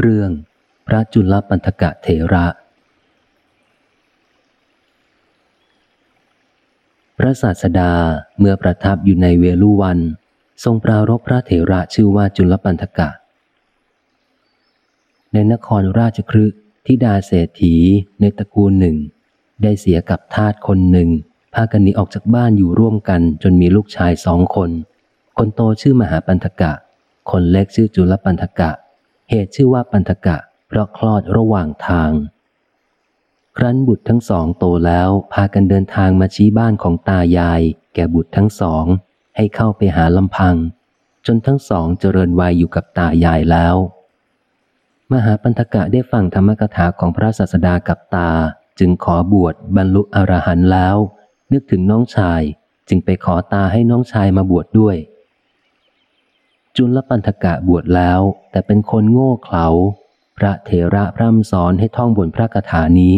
เรื่องพระจุลปันธกะเถระ พระศาสดาเมื่อประทับอยู่ในเวลุวัน ทรงปรารบพระเถระชื่อว่าจุลปันธกะ ในนครราชครึทิดาเศรษฐีในตระกูลหนึ่ง ได้เสียกับทาสคนหนึ่ง พากันหนีออกจากบ้านอยู่ร่วมกันจนมีลูกชายสองคน คนโตชื่อมหาปันธกะ คนเล็กชื่อจุลปันธกะ เหตุชื่อว่าปันธกะ เพราะคลอดระหว่างทาง ครั้นบุตรทั้งสองโตแล้วพากันเดินทางมาชี้บ้านของตายาย แก่บุตรทั้งสอง ให้เข้าไปหาลำพัง จนทั้งสองเจริญวัยอยู่กับตายายแล้ว มหาปันธกะได้ฟังธรรมกถาของพระศาสดากับตา จึงขอบวชบรรลุอรหันต์แล้ว นึกถึงน้องชาย จึงไปขอตาให้น้องชายมาบวชดด้วย จุลปันธกะบวชแล้ว แต่เป็นคนโง่เขลา พระเถระพร่ำสอนให้ท่องบนพระคาถานี้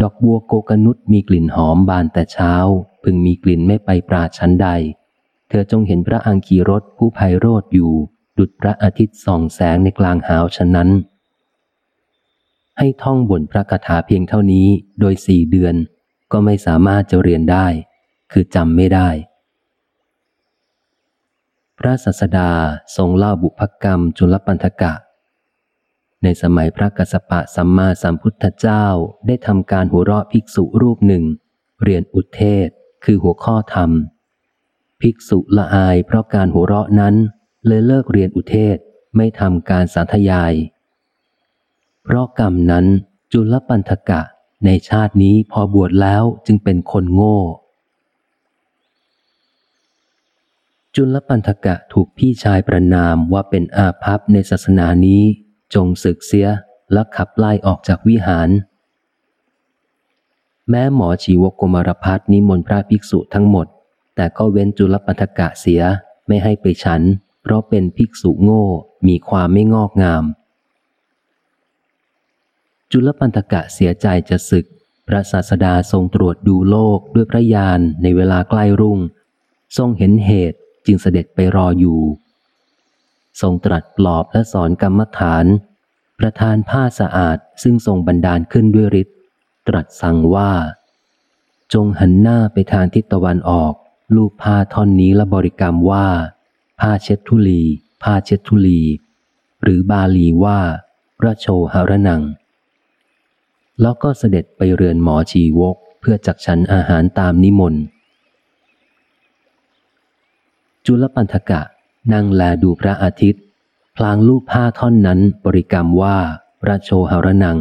ดอกบัวโกกนุษมีกลิ่นหอมบานแต่เช้า พึงมีกลิ่นไม่ไปปราชั้นใด เธอจงเห็นพระอังคีรถผู้ไพโรธอยู่ ดุจพระอาทิตย์ส่องแสงในกลางหาวฉะนั้น ให้ท่องบนพระคาถาเพียงเท่านี้โดยสี่เดือนก็ไม่สามารถจะเรียนได้ คือจำไม่ได้ พระสัสดาทรงเล่าบุพกรรมจุลปันธกะ ในสมัยพระกัสสปะสัมมาสัมพุทธเจ้าได้ทำการหัวเราะภิกษุรูปหนึ่ง เรียนอุเทศคือหัวข้อธรรม ภิกษุละอายเพราะการหัวเราะนั้น เลยเลิกเรียนอุเทศไม่ทำการสาธยาย เพราะกรรมนั้นจุลปันธกะในชาตินี้พอบวชแล้วจึงเป็นคนโง่ จุลปันธกะถูกพี่ชายประนามว่าเป็นอาภัพในศาสนานี้ จงศึกเสียและขับไล่ออกจากวิหาร แม้หมอชีวกกมารพัฒนิมนต์พระภิกษุทั้งหมด แต่ก็เว้นจุลปันธกะเสียไม่ให้ไปฉัน เพราะเป็นภิกษุโง่มีความไม่งอกงาม จุลปันธกะเสียใจจะศึก พระศาสดาทรงตรวจดูโลกด้วยพระญาณในเวลาใกล้รุ่ง ทรงเห็นเหตุ จึงเสด็จไปรออยู่ ทรงตรัสปลอบและสอนกรรมฐาน ประทานผ้าสะอาดซึ่งทรงบันดาลขึ้นด้วยฤทธิ์ตรัสสั่งว่า จงหันหน้าไปทางทิศตะวันออก ลูบผ้าท่อนนี้และบริกรรมว่า ผ้าเช็ดทุลี ผ้าเช็ดทุลี หรือบาลีว่าพระโชหรนัง แล้วก็เสด็จไปเรือนหมอชีวกเพื่อจักฉันอาหารตามนิมนต์ จุลปันธกะนั่งแลดูพระอาทิตย์ พลางลูกผ้าท่อนนั้นบริกรรมว่าพระโชหรนัง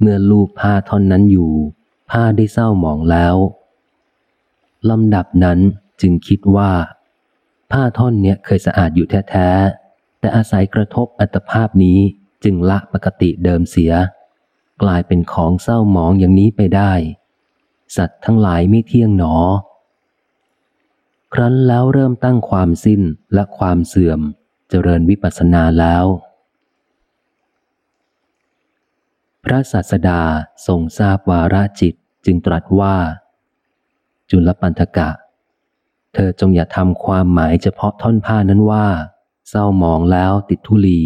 เมื่อลูกผ้าท่อนนั้นอยู่ ผ้าได้เศร้าหมองแล้วลำดับนั้นจึงคิดว่า ผ้าท่อนเนี้ยเคยสะอาดอยู่แท้ๆ แต่อาศัยกระทบอัตภาพนี้จึงละปกติเดิมเสีย กลายเป็นของเศร้าหมองอย่างนี้ไปได้ สัตว์ทั้งหลายไม่เที่ยงหนอ ครั้นแล้วเริ่มตั้งความสิ้นและความเสื่อม เจริญวิปัสสนาแล้ว พระศาสดาทรงทราบวาระจิตจึงตรัสว่า จุลปันธกะ เธอจงอย่าทำความหมายเฉพาะท่อนผ้านั้นว่า เศร้าหมองแล้วติดทุลี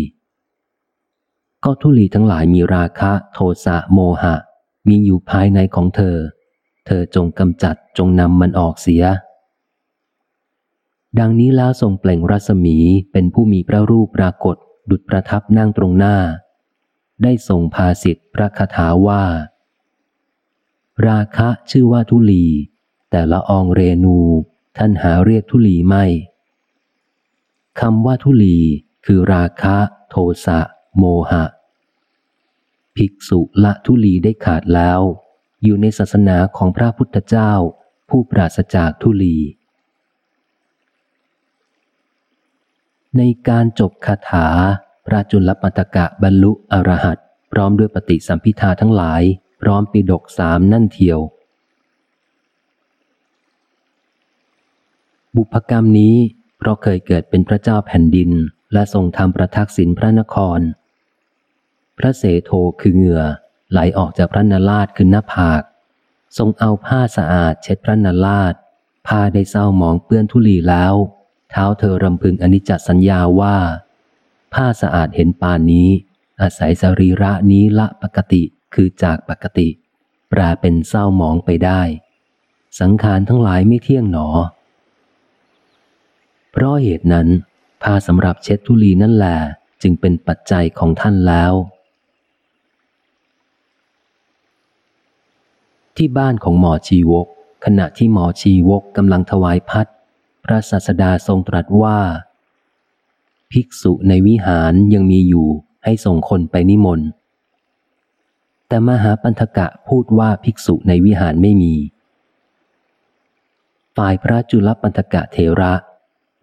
ก็ทุลีทั้งหลายมีราคะ โทสะโมหะ มีอยู่ภายในของเธอ เธอจงกำจัดจงนำมันออกเสีย ดังนี้แล้วทรงเปล่งรัศมีเป็นผู้มีพระรูปปรากฏ ดุจประทับนั่งตรงหน้า ได้ทรงพาสิทธิพระคาถาว่า ราคะชื่อว่าทุลี แต่ละอองเรนูท่านหาเรียกทุลีไม่คำว่าทุลีคือราคะ โทสะ โมหะ ภิกษุละทุลีได้ขาดแล้ว อยู่ในศาสนาของพระพุทธเจ้า ผู้ปราศจากทุลี ในการจบคาถา พระจุลปัตกะบรรลุอรหัตพร้อมด้วยปฏิสัมพิทาทั้งหลาย พร้อมปีดกสามนั่นเทียว บุพกรรมนี้ เพราะเคยเกิดเป็นพระเจ้าแผ่นดิน และทรงทำประทักษิณพระนคร พระเสโทคือเหงื่อไหลออกจากพระนาลาดคือหน้าผาก ทรงเอาผ้าสะอาดเช็ดพระนาลาดผ้าได้เศร้าหมองเปื้อนทุลีแล้ว เท้าเธอรำพึงอนิจจสัญญาว่า ผ้าสะอาดเห็นปานนี้ อาศัยสรีระนี้ละปกติคือจากปกติ แปลเป็นเศร้าหมองไปได้ สังขารทั้งหลายไม่เที่ยงหนอ เพราะเหตุนั้นผ้าสำหรับเช็ดทุลีนั่นแหละจึงเป็นปัจจัยของท่านแล้ว ที่บ้านของหมอชีวก ขณะที่หมอชีวกกำลังถวายพัด พระศาสดาทรงตรัสว่า ภิกษุในวิหารยังมีอยู่ให้ส่งคนไปนิมนต์แต่มหาปันธกะพูดว่าภิกษุในวิหารไม่มี ฝ่ายพระจุลปันธกะเทระ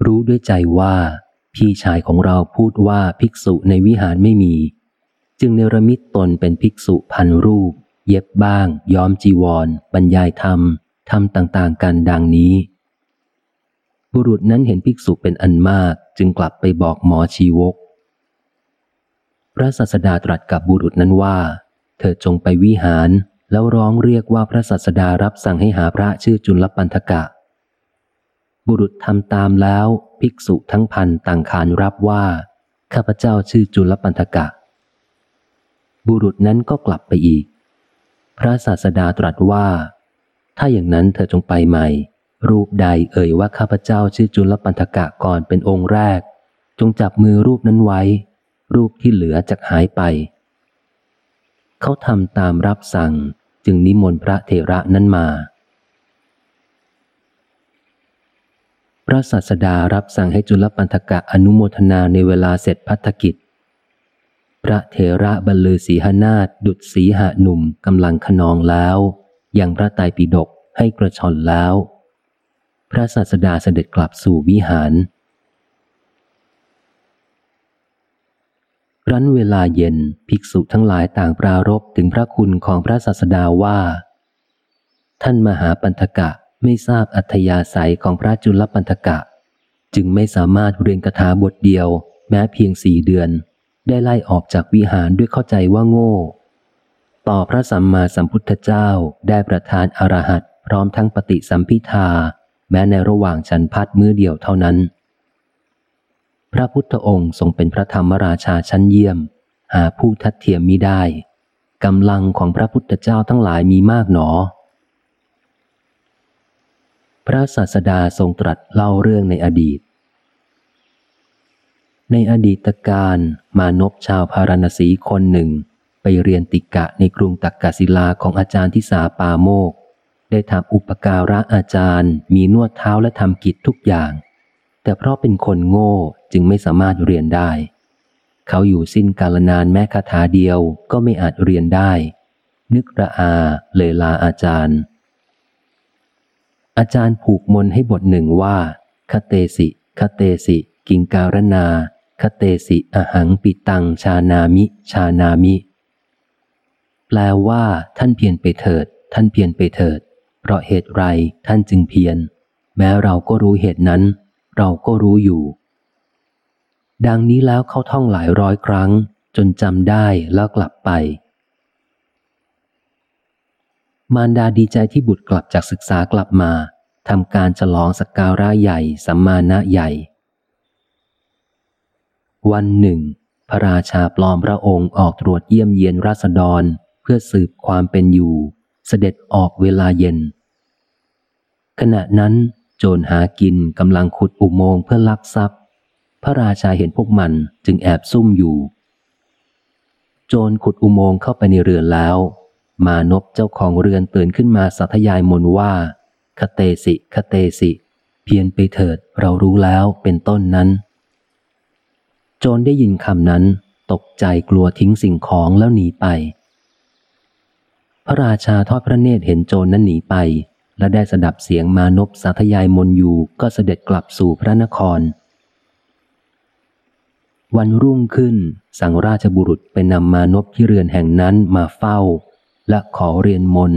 รู้ด้วยใจว่า พี่ชายของเราพูดว่าภิกษุในวิหารไม่มี จึงเนรมิตตนเป็นภิกษุพันรูป เย็บบ้าง ย้อมจีวร บรรยายธรรมทำต่างๆกันดังนี้ บุรุษนั้นเห็นภิกษุเป็นอันมาก จึงกลับไปบอกหมอชีวก พระสัสดาตรัสกับบุรุษนั้นว่า เธอจงไปวิหารแล้วร้องเรียกว่าพระสัสดารับสั่งให้หาพระชื่อจุลปันธกะ บุรุษทำตามแล้ว ภิกษุทั้งพันต่างขานรับว่า ข้าพเจ้าชื่อจุลปันธกะ บุรุษนั้นก็กลับไปอีก พระศาสดาตรัสว่า ถ้าอย่างนั้นเธอจงไปใหม่ รูปใดเอ่ยว่าข้าพเจ้าชื่อจุลปันธกะก่อนเป็นองค์แรก จงจับมือรูปนั้นไว้ รูปที่เหลือจะหายไป เขาทำตามรับสั่งจึงนิมนต์พระเถระนั้นมา พระศาสดารับสั่งให้จุลปันธกะอนุโมทนาในเวลาเสร็จพัฒกิจ พระเถระบรรลือสีหนาฏดุดสีหะหนุ่มกำลังขนองแล้ว ยังพระไตรปิฎกให้กระชอนแล้ว พระศาสดาเสด็จกลับสู่วิหาร รั้นเวลาเย็นภิกษุทั้งหลายต่างปรารบถึงพระคุณของพระศาสดาว่า ท่านมหาปันธกะไม่ทราบอัธยาศัยของพระจุลปันธกะ จึงไม่สามารถเรียนคาถาบทเดียว แม้เพียงสี่เดือน ได้ไล่ออกจากวิหารด้วยเข้าใจว่าโง่ ต่อพระสัมมาสัมพุทธเจ้าได้ประทานอรหัตพร้อมทั้งปฏิสัมพิทา แม้ในระหว่างฉันพัดมือเดียวเท่านั้น พระพุทธองค์ทรงเป็นพระธรรมราชาชั้นเยี่ยม หาผู้ทัดเทียมมิได้กำลังของพระพุทธเจ้าทั้งหลายมีมากหนอ พระศาสดาทรงตรัสเล่าเรื่องในอดีต ในอดีตการมานพชาวพารณสีคนหนึ่ง ไปเรียนติกะในกรุงตักกศิลาของอาจารย์ทิสาปาโมก ได้ทำอุปการะอาจารย์ มีนวดเท้าและทำกิจทุกอย่าง แต่เพราะเป็นคนโง่จึงไม่สามารถเรียนได้ เขาอยู่สิ้นกาลนานแม้คาถาเดียวก็ไม่อาจเรียนได้ นึกระอาเลยลาอาจารย์ อาจารย์ผูกมนให้บทหนึ่งว่าคเตสิคเตสิ กิงการนาคเตสิอหังปิตังชานามิ ชานามิ แปลว่า ท่านเพียรไปเถิด ท่านเพียรไปเถิด เพราะเหตุไรท่านจึงเพียร แม้เราก็รู้เหตุนั้น เราก็รู้อยู่ ดังนี้แล้วเขาท่องหลายร้อยครั้ง จนจำได้แล้วกลับไป มารดาดีใจที่บุตรกลับจากศึกษากลับมาทำการฉลองสักการะใหญ่สัมมาณะใหญ่ วันหนึ่ง พระราชาปลอมพระองค์ออกตรวจเยี่ยมเยียนราษฎรเพื่อสืบความเป็นอยู่ เสด็จออกเวลาเย็น ขณะนั้นโจรหากินกำลังขุดอุโมงค์เพื่อลักทรัพย์ พระราชาเห็นพวกมันจึงแอบซุ่มอยู่ โจรขุดอุโมงค์เข้าไปในเรือนแล้ว มานพเจ้าของเรือนตื่นขึ้นมาสัทยายมนว่า คเตสิคเตสิ เพียนไปเถิดเรารู้แล้วเป็นต้นนั้น โจรได้ยินคำนั้น ตกใจกลัวทิ้งสิ่งของแล้วหนีไป พระราชาทอดพระเนตรเห็นโจรนั้นหนีไป และได้สดับเสียงมานพสาธยายมนอยู่ก็เสด็จกลับสู่พระนคร วันรุ่งขึ้น สั่งราชบุรุษไปนำมานพที่เรือนแห่งนั้นมาเฝ้า และขอเรียนมน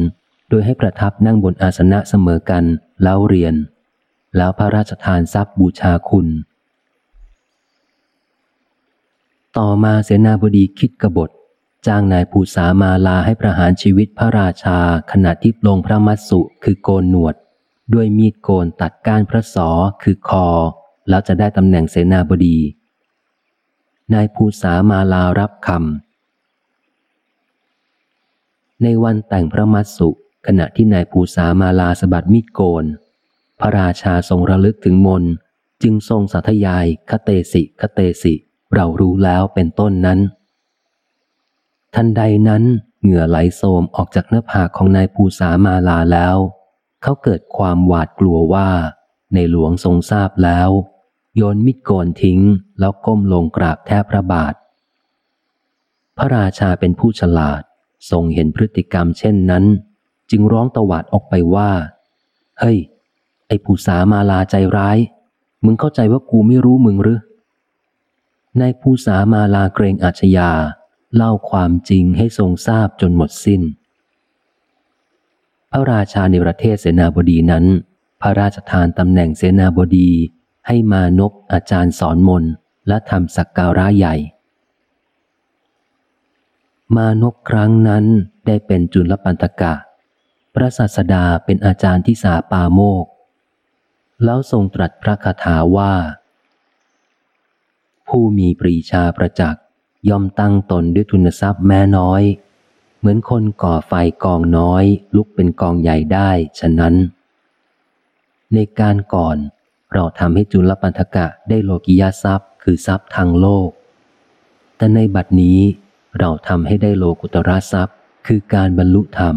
โดยให้ประทับนั่งบนอาสนะเสมอกันแล้วเรียน แล้วพระราชทานทรัพย์บูชาคุณ ต่อมาเสนาบดีคิดกบฏ จ้างนายภูษามาลาให้ประหารชีวิตพระราชาขณะที่ปลงพระมัสสุคือโกนหนวด ด้วยมีดโกนตัดก้านพระสอคือคอ แล้วจะได้ตำแหน่งเสนาบดี นายภูษามาลารับคำในวันแต่งพระมัสสุขณะที่นายภูษามาลาสบัดมิดโกน พระราชาทรงระลึกถึงมนจึงทรงสัทยายคเตสิคเตสิ เรารู้แล้วเป็นต้นนั้น ทันใดนั้นเหงื่อไหลโสมออกจากเนื้อผากของนายภูษามาลาแล้ว เขาเกิดความหวาดกลัวว่า ในหลวงทรงทราบแล้ว โยนมิดโกนทิ้งแล้วก้มลงกราบแทบพระบาท พระราชาเป็นผู้ฉลาดทรงเห็นพฤติกรรมเช่นนั้น จึงร้องตวาดออกไปว่า เฮ้ย ไอ้ผู้สามาลาใจร้าย มึงเข้าใจว่ากูไม่รู้มึงหรือนายผู้สามาลาเกรงอาชญา เล่าความจริงให้ทรงทราบจนหมดสิน้น พระราชาในประเทศเสนาบดีนั้น พระราชทานตำแหน่งเสนาบดีให้มานพอาจารย์สอนมนและทำสักการะใหญ่ มานพครั้งนั้นได้เป็นจุลปันตกะ พระศาสดาเป็นอาจารย์ที่สาปาโมก แล้วทรงตรัสพระคาถาว่า ผู้มีปรีชาประจักษ์ ย่อมตั้งตนด้วยทุนทรัพย์แม้น้อย เหมือนคนก่อไฟกองน้อย ลุกเป็นกองใหญ่ได้ฉะนั้น ในการก่อนเราทำให้จุลปันธกะได้โลกิยาทรัพย์คือทรัพย์ทางโลก แต่ในบัดนี้เราทำให้ได้โลกุตระทรัพย์คือการบรรลุธรรม